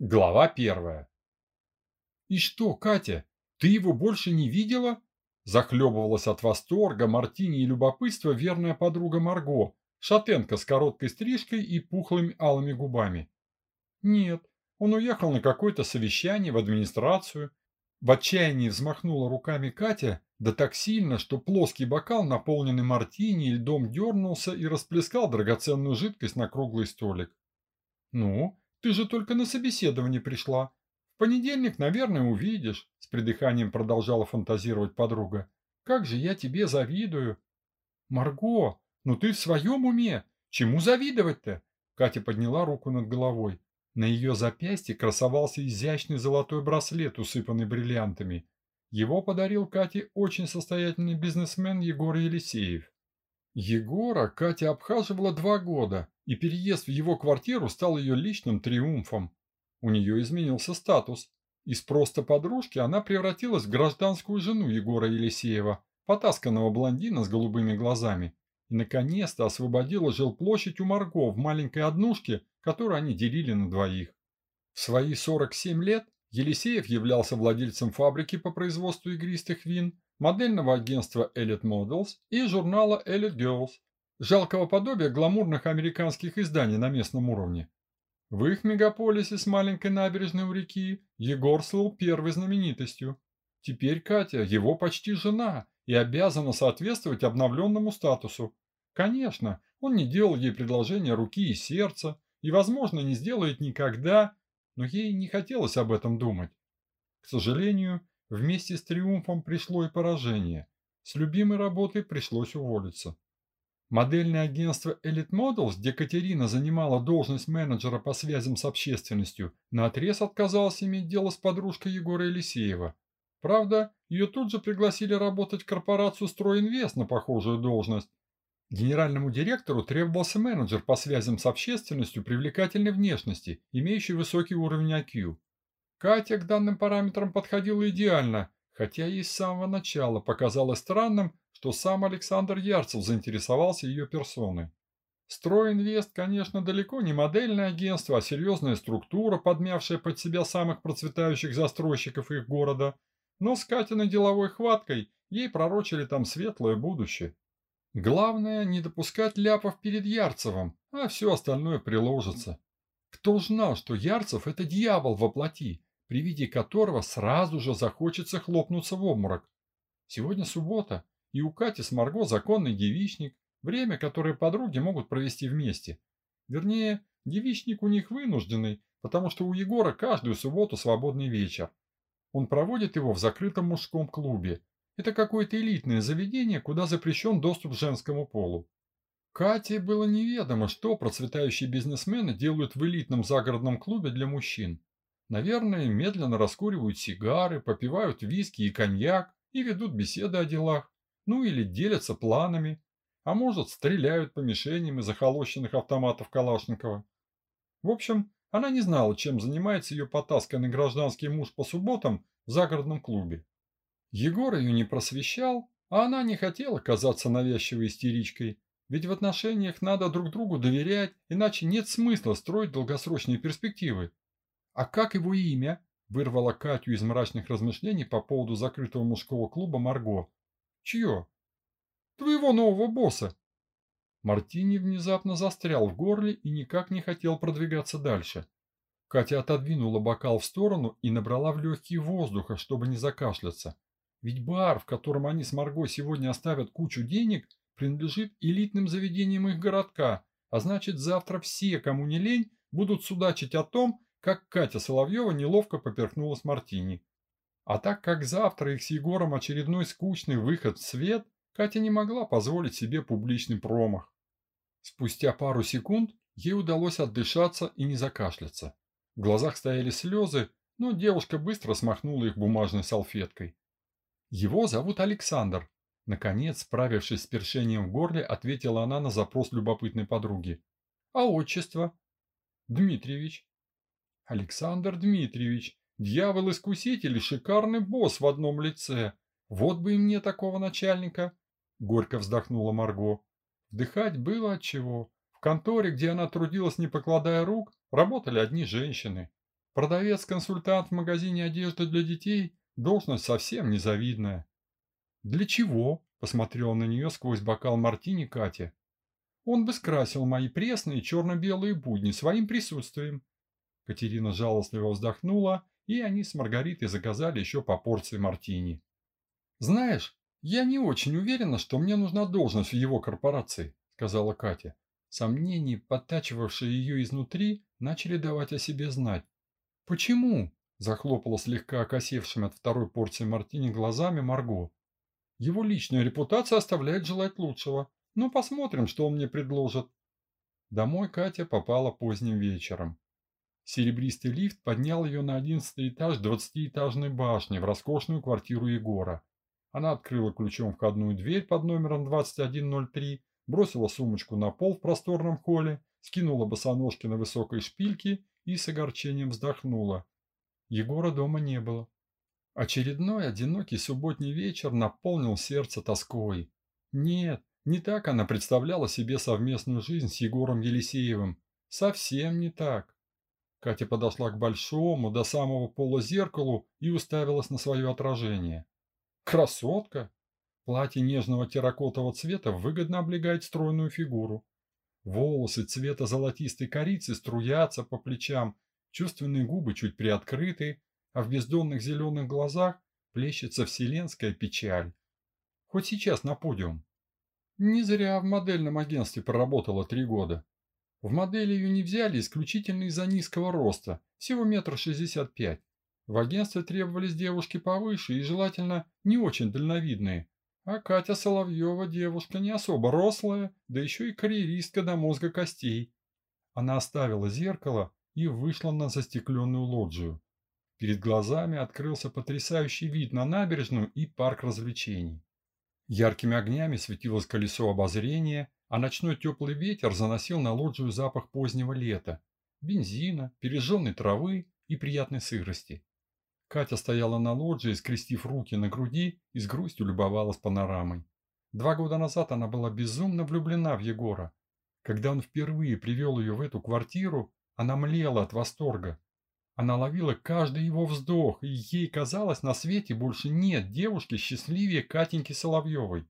Глава первая. «И что, Катя, ты его больше не видела?» Захлебывалась от восторга, мартини и любопытства верная подруга Марго, шатенка с короткой стрижкой и пухлыми алыми губами. «Нет, он уехал на какое-то совещание в администрацию». В отчаянии взмахнула руками Катя, да так сильно, что плоский бокал, наполненный мартини и льдом, дернулся и расплескал драгоценную жидкость на круглый столик. «Ну, ты же только на собеседование пришла. В понедельник, наверное, увидишь, с придыханием продолжала фантазировать подруга. Как же я тебе завидую. Марго, ну ты в своем уме? Чему завидовать-то? Катя подняла руку над головой. На ее запястье красовался изящный золотой браслет, усыпанный бриллиантами. Его подарил Кате очень состоятельный бизнесмен Егор Елисеев. Егора Катя обхаживала два года, и переезд в его квартиру стал ее личным триумфом. У нее изменился статус. Из просто подружки она превратилась в гражданскую жену Егора Елисеева, потасканного блондина с голубыми глазами, и наконец-то освободила жилплощадь у Марго в маленькой однушке, которую они делили на двоих. В свои 47 лет Елисеев являлся владельцем фабрики по производству игристых вин, модельного агентства Elite Models и журнала Elite Girls, жалкого подобия гламурных американских изданий на местном уровне. В их мегаполисе с маленькой набережной у реки Егор слыл первой знаменитостью. Теперь Катя его почти жена и обязана соответствовать обновленному статусу. Конечно, он не делал ей предложения руки и сердца, и, возможно, не сделает никогда, но ей не хотелось об этом думать. К сожалению, Вместе с триумфом пришло и поражение. С любимой работы пришлось уволиться. Модельное агентство Elite Models, где Катерина занимала должность менеджера по связям с общественностью, наотрез отказалась иметь дело с подружкой Егора Елисеева. Правда, ее тут же пригласили работать в корпорацию «Стройинвест» на похожую должность. Генеральному директору требовался менеджер по связям с общественностью привлекательной внешности, имеющий высокий уровень IQ. Катя к данным параметрам подходила идеально, хотя ей с самого начала показалось странным, что сам Александр Ярцев заинтересовался ее персоной. Стройинвест, конечно, далеко не модельное агентство, а серьезная структура, подмявшая под себя самых процветающих застройщиков их города, но с Катиной деловой хваткой ей пророчили там светлое будущее. Главное, не допускать ляпов перед Ярцевым, а все остальное приложится. Кто знал, что Ярцев – это дьявол во плоти, при виде которого сразу же захочется хлопнуться в обморок. Сегодня суббота, и у Кати с Марго законный девичник, время, которое подруги могут провести вместе. Вернее, девичник у них вынужденный, потому что у Егора каждую субботу свободный вечер. Он проводит его в закрытом мужском клубе. Это какое-то элитное заведение, куда запрещен доступ женскому полу. Кате было неведомо, что процветающие бизнесмены делают в элитном загородном клубе для мужчин. Наверное, медленно раскуривают сигары, попивают виски и коньяк и ведут беседы о делах. Ну или делятся планами. А может, стреляют по мишеням из охолощенных автоматов Калашникова. В общем, она не знала, чем занимается ее потасканный гражданский муж по субботам в загородном клубе. Егор ее не просвещал, а она не хотела казаться навязчивой истеричкой, ведь в отношениях надо друг другу доверять, иначе нет смысла строить долгосрочные перспективы. «А как его имя?» – вырвала Катю из мрачных размышлений по поводу закрытого мужского клуба Марго. «Чье?» «Твоего нового босса». Мартини внезапно застрял в горле и никак не хотел продвигаться дальше. Катя отодвинула бокал в сторону и набрала в легкие воздуха, чтобы не закашляться. Ведь бар, в котором они с Марго сегодня оставят кучу денег, принадлежит элитным заведениям их городка, а значит завтра все, кому не лень, будут судачить о том, как Катя Соловьева неловко поперхнулась мартини. А так как завтра их с Егором очередной скучный выход в свет, Катя не могла позволить себе публичный промах. Спустя пару секунд ей удалось отдышаться и не закашляться. В глазах стояли слезы, но девушка быстро смахнула их бумажной салфеткой. «Его зовут Александр», — наконец, справившись с першением в горле, ответила она на запрос любопытной подруги. «А отчество?» «Дмитриевич». Александр Дмитриевич, дьявол-искуситель и шикарный босс в одном лице. Вот бы и мне такого начальника. Горько вздохнула Марго. Вдыхать было от чего. В конторе, где она трудилась не покладая рук, работали одни женщины. Продавец-консультант в магазине одежды для детей – должность совсем незавидная. «Для чего?» – посмотрела на нее сквозь бокал мартини Катя. «Он бы скрасил мои пресные черно-белые будни своим присутствием». Катерина жалостливо вздохнула, и они с Маргаритой заказали еще по порции мартини. «Знаешь, я не очень уверена, что мне нужна должность в его корпорации», – сказала Катя. Сомнения, подтачивавшие ее изнутри, начали давать о себе знать. «Почему?» – захлопала слегка окосевшими от второй порции мартини глазами Марго. «Его личная репутация оставляет желать лучшего. Ну, посмотрим, что он мне предложит». Домой Катя попала поздним вечером. Серебристый лифт поднял ее на одиннадцатый этаж двадцатиэтажной башни в роскошную квартиру Егора. Она открыла ключом входную дверь под номером 2103, бросила сумочку на пол в просторном холле, скинула босоножки на высокой шпильке и с огорчением вздохнула. Егора дома не было. Очередной одинокий субботний вечер наполнил сердце тоской. Нет, не так она представляла себе совместную жизнь с Егором Елисеевым. Совсем не так. Катя подошла к большому, до самого пола зеркалу и уставилась на свое отражение. Красотка! Платье нежного терракотового цвета выгодно облегает стройную фигуру. Волосы цвета золотистой корицы струятся по плечам, чувственные губы чуть приоткрыты, а в бездонных зеленых глазах плещется вселенская печаль. Хоть сейчас на подиум. Не зря в модельном агентстве проработала три года. В модели ее не взяли исключительно из-за низкого роста, всего метр шестьдесят пять. В агентстве требовались девушки повыше и желательно не очень дальновидные, а Катя Соловьева девушка не особо рослая, да еще и карьеристка до мозга костей. Она оставила зеркало и вышла на застекленную лоджию. Перед глазами открылся потрясающий вид на набережную и парк развлечений. Яркими огнями светилось колесо обозрения, а ночной теплый ветер заносил на лоджию запах позднего лета, бензина, пережженной травы и приятной сырости. Катя стояла на лоджии, скрестив руки на груди и с грустью любовалась панорамой. Два года назад она была безумно влюблена в Егора. Когда он впервые привел ее в эту квартиру, она млела от восторга. Она ловила каждый его вздох, и ей казалось, на свете больше нет девушки счастливее Катеньки Соловьевой.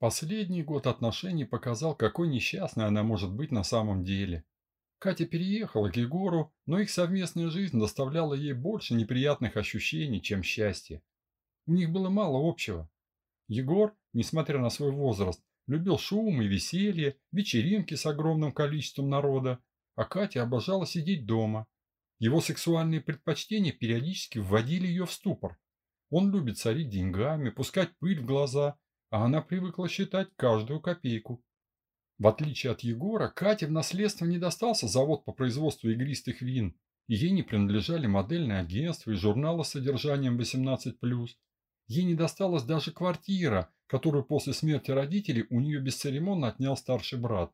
Последний год отношений показал, какой несчастной она может быть на самом деле. Катя переехала к Егору, но их совместная жизнь доставляла ей больше неприятных ощущений, чем счастье. У них было мало общего. Егор, несмотря на свой возраст, любил шум и веселье, вечеринки с огромным количеством народа, а Катя обожала сидеть дома. Его сексуальные предпочтения периодически вводили ее в ступор. Он любит царить деньгами, пускать пыль в глаза, а она привыкла считать каждую копейку. В отличие от Егора, Кате в наследство не достался завод по производству игристых вин, ей не принадлежали модельные агентства и журналы с содержанием 18+. Ей не досталась даже квартира, которую после смерти родителей у нее бесцеремонно отнял старший брат.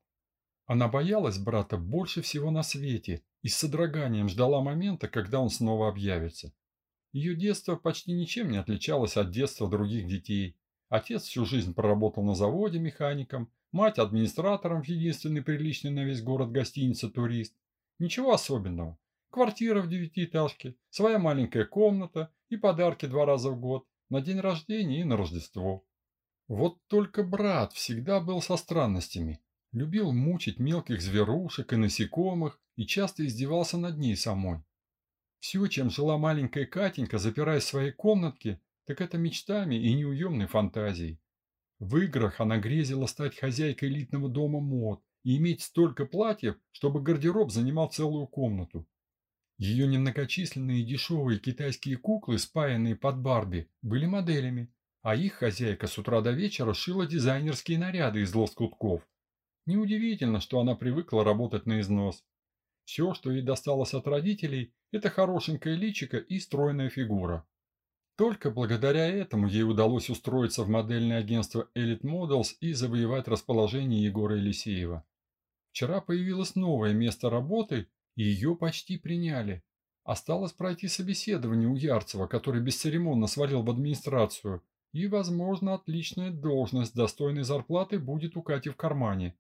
Она боялась брата больше всего на свете и с содроганием ждала момента, когда он снова объявится. Ее детство почти ничем не отличалось от детства других детей. Отец всю жизнь проработал на заводе механиком, Мать администратором в единственной приличной на весь город гостинице «Турист». Ничего особенного. Квартира в девятиэтажке, своя маленькая комната и подарки два раза в год, на день рождения и на Рождество. Вот только брат всегда был со странностями. Любил мучить мелких зверушек и насекомых и часто издевался над ней самой. Все, чем жила маленькая Катенька, запираясь в своей комнатке, так это мечтами и неуемной фантазией. В играх она грезила стать хозяйкой элитного дома мод и иметь столько платьев, чтобы гардероб занимал целую комнату. Ее немногочисленные дешевые китайские куклы, спаянные под Барби, были моделями, а их хозяйка с утра до вечера шила дизайнерские наряды из лоскутков. Неудивительно, что она привыкла работать на износ. Все, что ей досталось от родителей, это хорошенькое личико и стройная фигура. Только благодаря этому ей удалось устроиться в модельное агентство Elite Models и завоевать расположение Егора Елисеева. Вчера появилось новое место работы, и ее почти приняли. Осталось пройти собеседование у Ярцева, который бесцеремонно свалил в администрацию, и, возможно, отличная должность достойной зарплаты будет у Кати в кармане.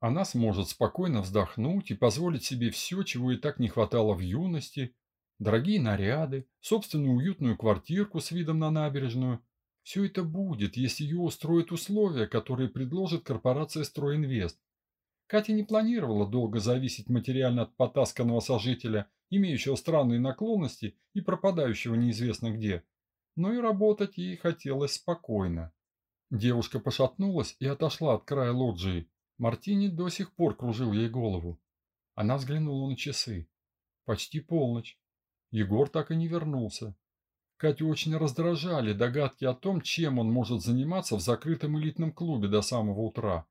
Она сможет спокойно вздохнуть и позволить себе все, чего и так не хватало в юности, Дорогие наряды, собственную уютную квартирку с видом на набережную. Все это будет, если ее устроят условия, которые предложит корпорация «Стройинвест». Катя не планировала долго зависеть материально от потасканного сожителя, имеющего странные наклонности и пропадающего неизвестно где. Но и работать ей хотелось спокойно. Девушка пошатнулась и отошла от края лоджии. Мартини до сих пор кружил ей голову. Она взглянула на часы. Почти полночь. Егор так и не вернулся. Катю очень раздражали догадки о том, чем он может заниматься в закрытом элитном клубе до самого утра.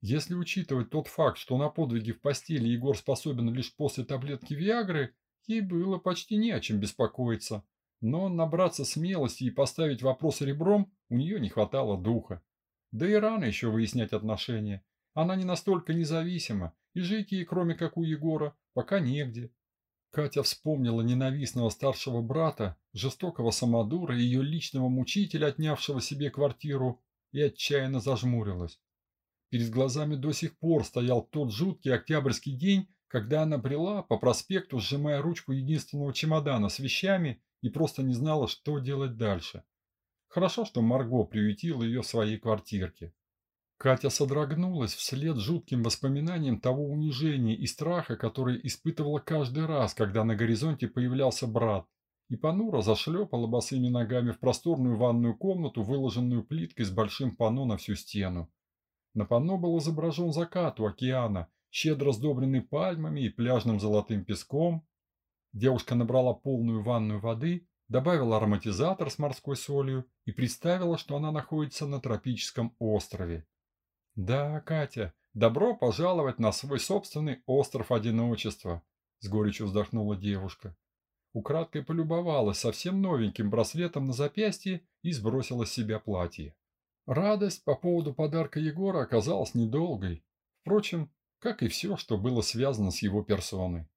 Если учитывать тот факт, что на подвиги в постели Егор способен лишь после таблетки Виагры, ей было почти не о чем беспокоиться. Но набраться смелости и поставить вопрос ребром у нее не хватало духа. Да и рано еще выяснять отношения. Она не настолько независима, и жить ей, кроме как у Егора, пока негде. Катя вспомнила ненавистного старшего брата, жестокого самодура и ее личного мучителя, отнявшего себе квартиру, и отчаянно зажмурилась. Перед глазами до сих пор стоял тот жуткий октябрьский день, когда она брела по проспекту, сжимая ручку единственного чемодана с вещами и просто не знала, что делать дальше. Хорошо, что Марго приютила ее в своей квартирке. Катя содрогнулась вслед жутким воспоминанием того унижения и страха, который испытывала каждый раз, когда на горизонте появлялся брат, и понуро зашлепала босыми ногами в просторную ванную комнату, выложенную плиткой с большим панно на всю стену. На панно был изображен закат у океана, щедро сдобренный пальмами и пляжным золотым песком. Девушка набрала полную ванную воды, добавила ароматизатор с морской солью и представила, что она находится на тропическом острове. «Да, Катя, добро пожаловать на свой собственный остров одиночества», – с горечью вздохнула девушка. Украдкой полюбовалась совсем новеньким браслетом на запястье и сбросила с себя платье. Радость по поводу подарка Егора оказалась недолгой. Впрочем, как и все, что было связано с его персоной.